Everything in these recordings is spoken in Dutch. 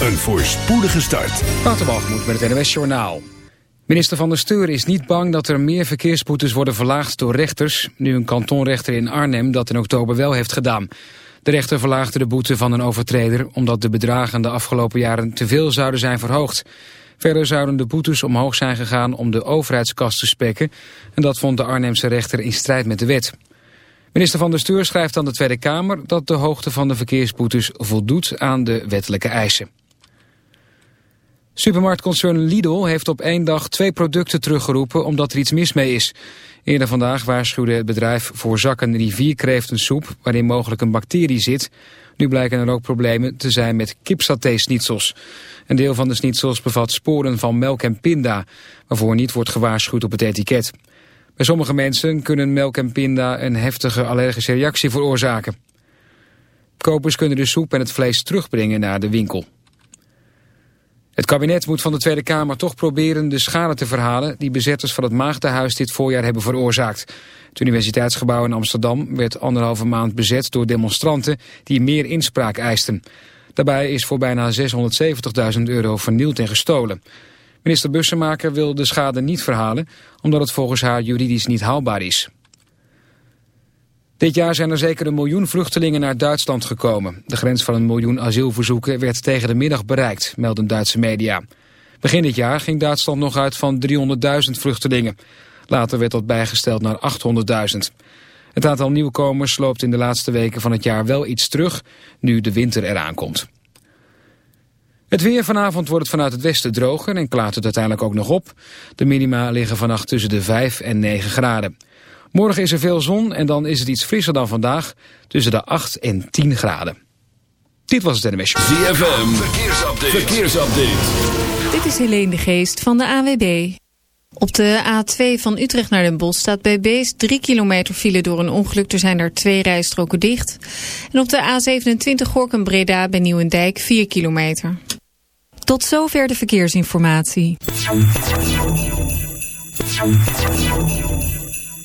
Een voorspoedige start. Waterbalgemoed met het NWS Journaal. Minister van der Steur is niet bang dat er meer verkeersboetes worden verlaagd door rechters... nu een kantonrechter in Arnhem dat in oktober wel heeft gedaan. De rechter verlaagde de boete van een overtreder... omdat de bedragen de afgelopen jaren te veel zouden zijn verhoogd. Verder zouden de boetes omhoog zijn gegaan om de overheidskast te spekken... en dat vond de Arnhemse rechter in strijd met de wet. Minister van der Steur schrijft aan de Tweede Kamer dat de hoogte van de verkeersboetes voldoet aan de wettelijke eisen. Supermarktconcern Lidl heeft op één dag twee producten teruggeroepen omdat er iets mis mee is. Eerder vandaag waarschuwde het bedrijf voor zakken rivierkreeftensoep waarin mogelijk een bacterie zit. Nu blijken er ook problemen te zijn met kipsaté-snitsels. Een deel van de snitsels bevat sporen van melk en pinda, waarvoor niet wordt gewaarschuwd op het etiket. Bij sommige mensen kunnen melk en pinda een heftige allergische reactie veroorzaken. Kopers kunnen de soep en het vlees terugbrengen naar de winkel. Het kabinet moet van de Tweede Kamer toch proberen de schade te verhalen... die bezetters van het Maagdenhuis dit voorjaar hebben veroorzaakt. Het universiteitsgebouw in Amsterdam werd anderhalve maand bezet door demonstranten... die meer inspraak eisten. Daarbij is voor bijna 670.000 euro vernield en gestolen. Minister Bussemaker wil de schade niet verhalen... omdat het volgens haar juridisch niet haalbaar is. Dit jaar zijn er zeker een miljoen vluchtelingen naar Duitsland gekomen. De grens van een miljoen asielverzoeken werd tegen de middag bereikt, melden Duitse media. Begin dit jaar ging Duitsland nog uit van 300.000 vluchtelingen. Later werd dat bijgesteld naar 800.000. Het aantal nieuwkomers loopt in de laatste weken van het jaar wel iets terug, nu de winter eraan komt. Het weer vanavond wordt het vanuit het westen droger en klaart het uiteindelijk ook nog op. De minima liggen vannacht tussen de 5 en 9 graden. Morgen is er veel zon en dan is het iets frisser dan vandaag, tussen de 8 en 10 graden. Dit was het NMS ZFM, verkeersupdate. verkeersupdate. Dit is Helene de Geest van de AWB. Op de A2 van Utrecht naar Den Bosch staat bij Beest 3 kilometer file door een ongeluk. Er zijn er twee rijstroken dicht. En op de A27 Gorkum-Breda bij Nieuwendijk 4 kilometer. Tot zover de verkeersinformatie.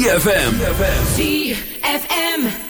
ZFM. ZFM.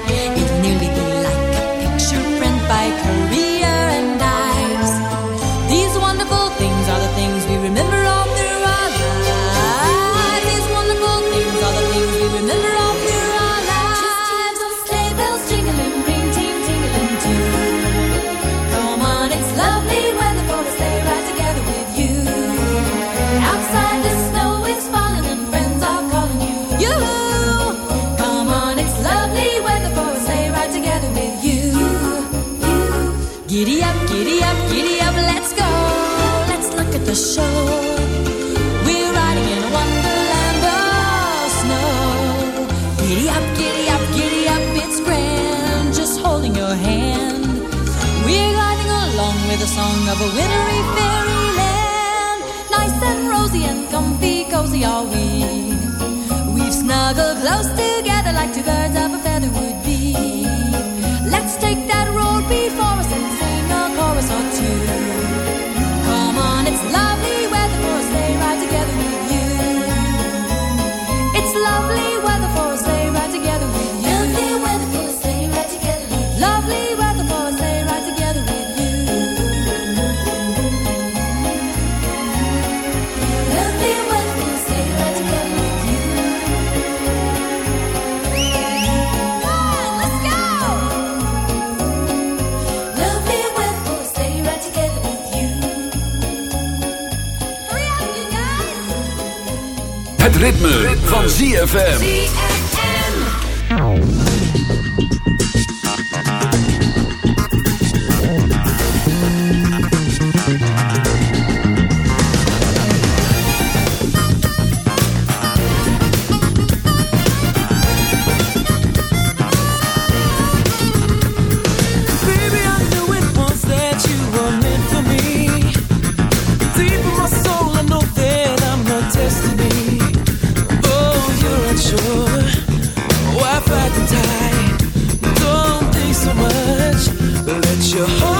close to ritme, van ZFM. your heart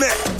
neck.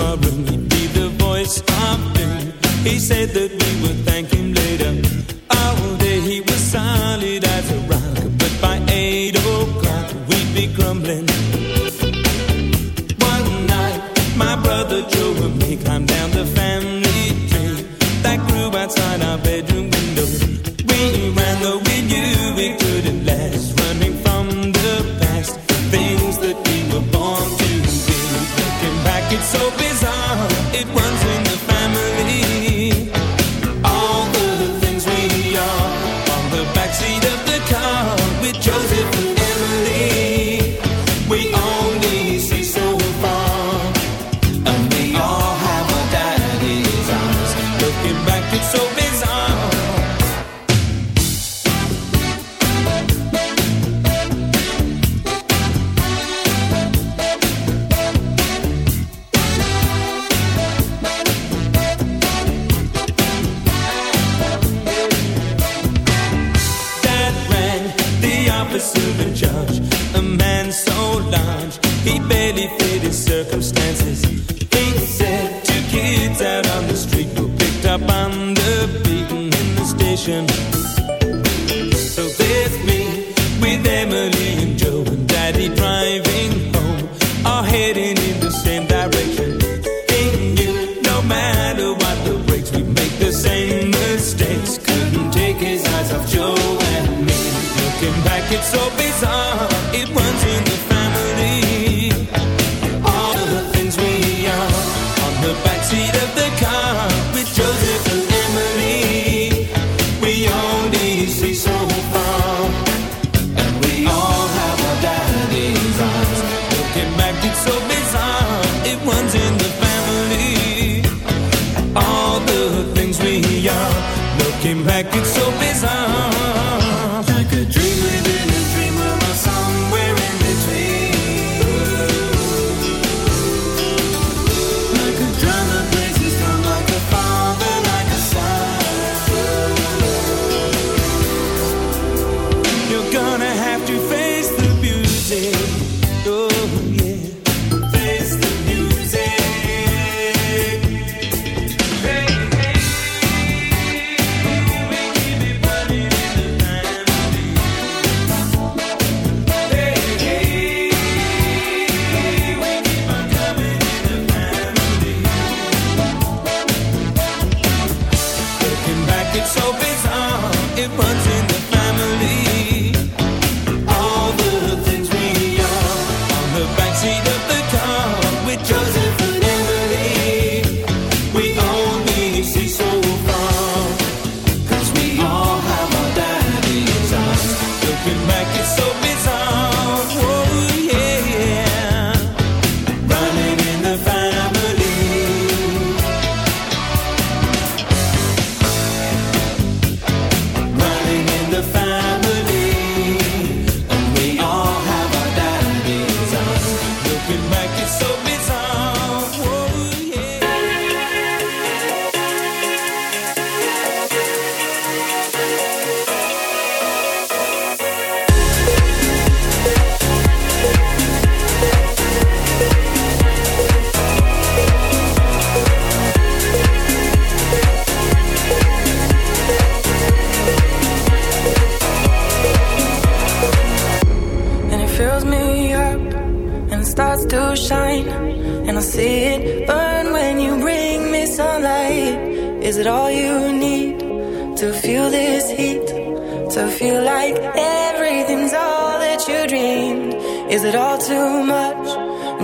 are and he'd be the voice of him. He said that we would thank you. so bizarre, it runs in the family.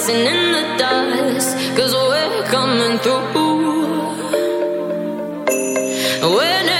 dancing in the dust, cause we're coming through. We're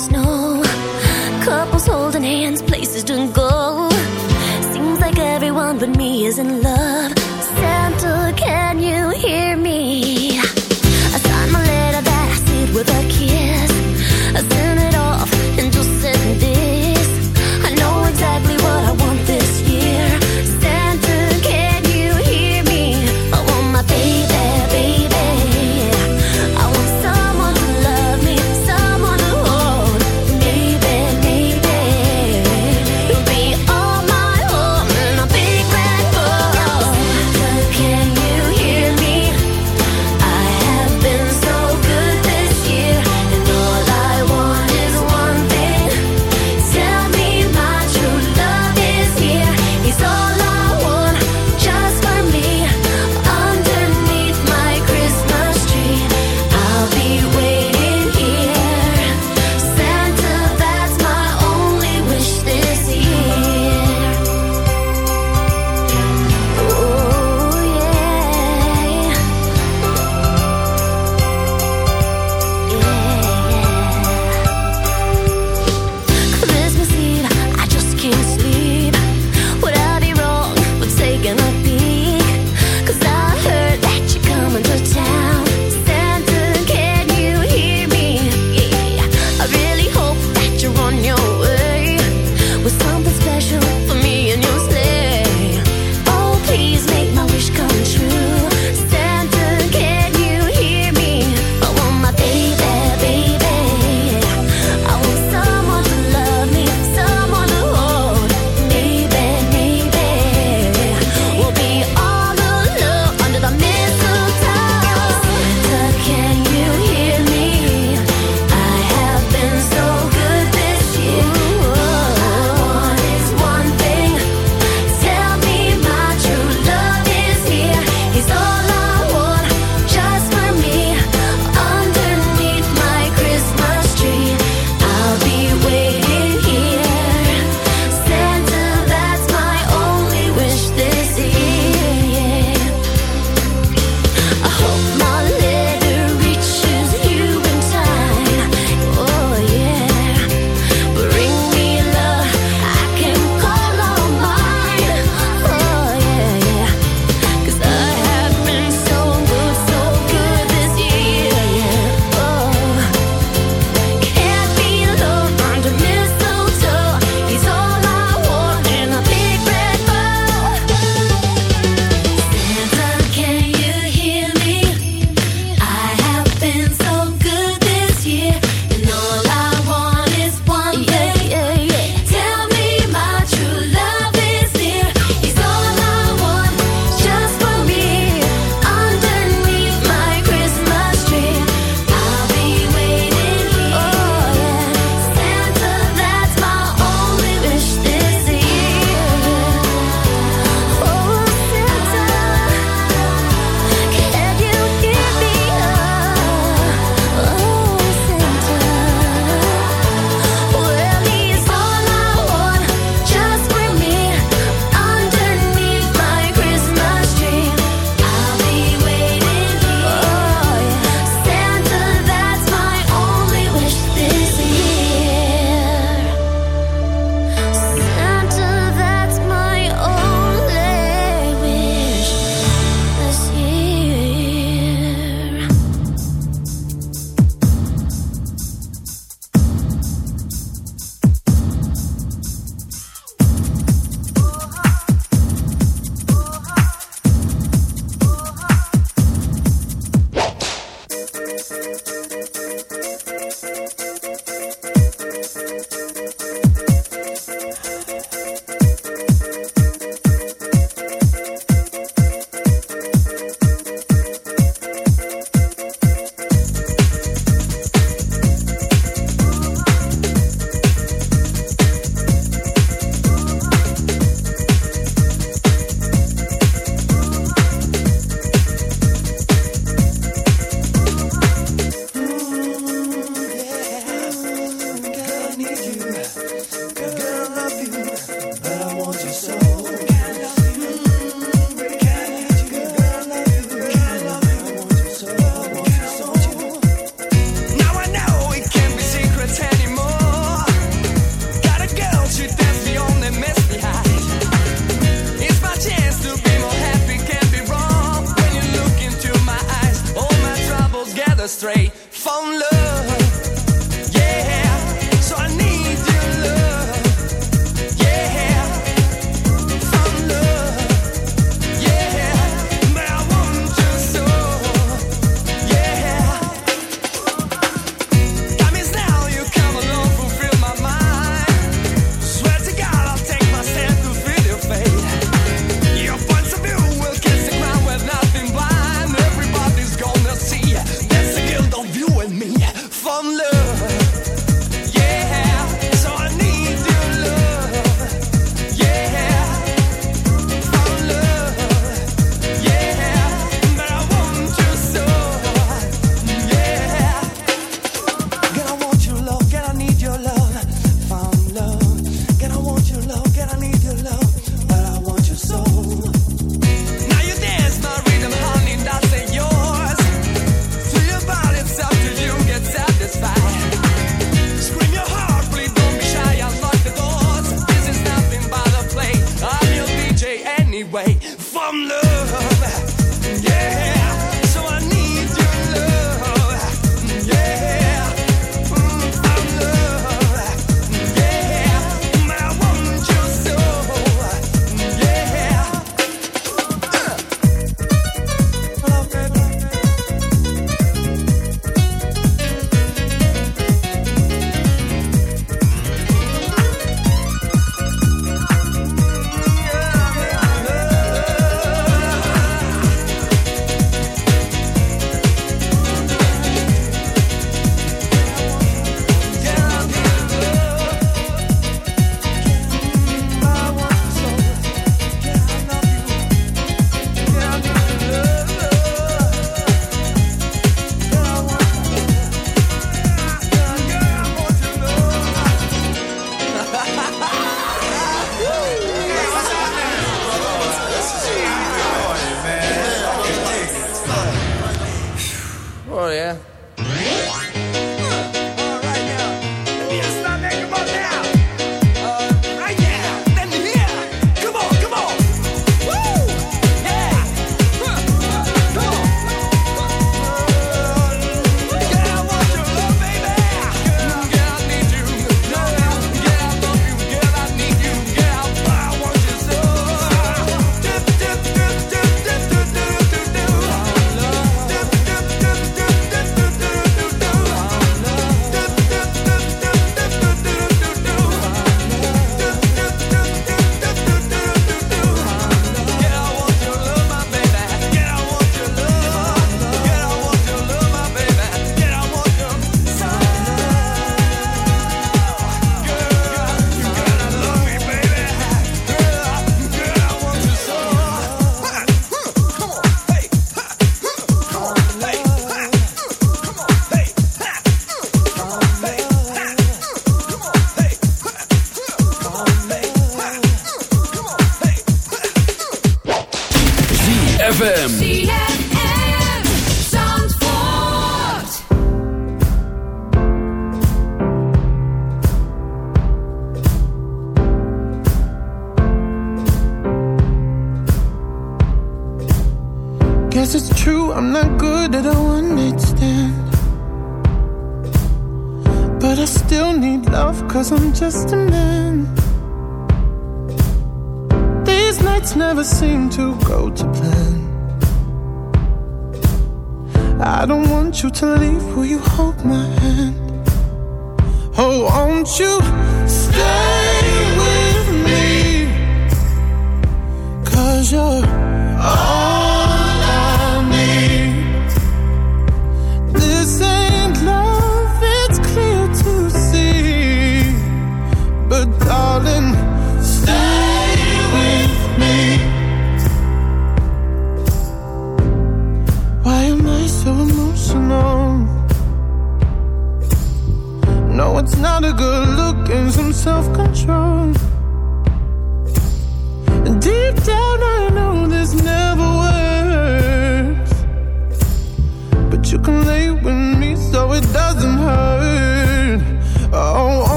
snow. Couples holding hands, places to go. Seems like everyone but me is in love.